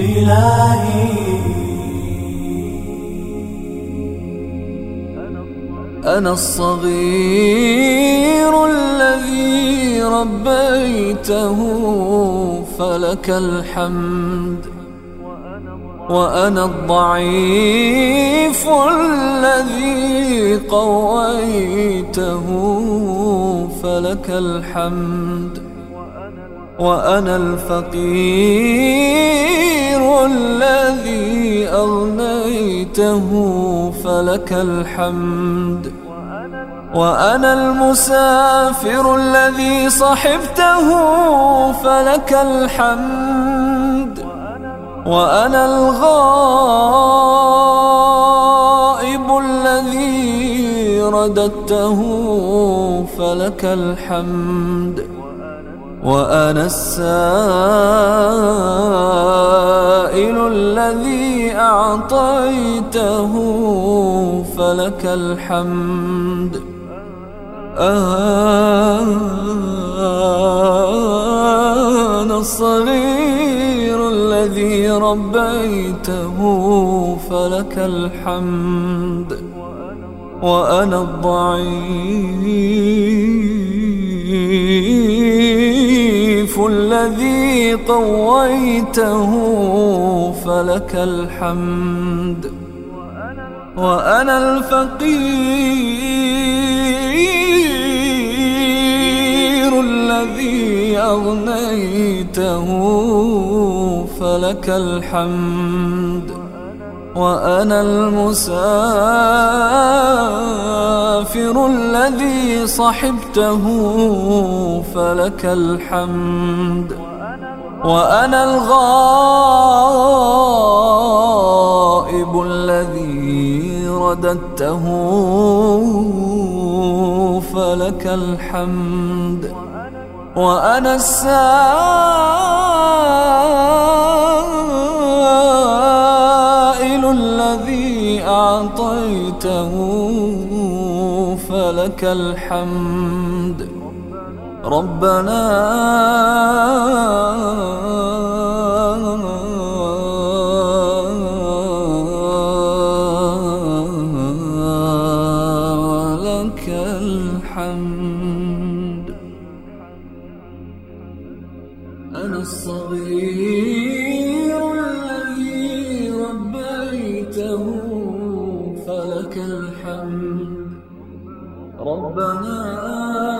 إلهي. أنا الصغير الذي ربيته فلك الحمد. وأنا الضعيف الذي قويته فلك الحمد. وأنا الفقير أغنيته فلك الحمد. وأنا المسافر الذي صحبته فلك الحمد. وأنا الغائب الذي رددته فلك الحمد. وأنا السائل الذي أعطيته فلك الحمد. أنا الصغير الذي ربيته فلك الحمد. وأنا الضعيف. الذي قويته فلك الحمد. وأنا الفقير الذي أغنيته فلك الحمد. وأنا المسافر الذي صحبته فلك الحمد. وأنا الغائب الذي رددته فلك الحمد. وأنا السائل الذي أعطيته فلك الحمد. ربنا لك الحمد. أنا الصغير. لك الحمد. ربنا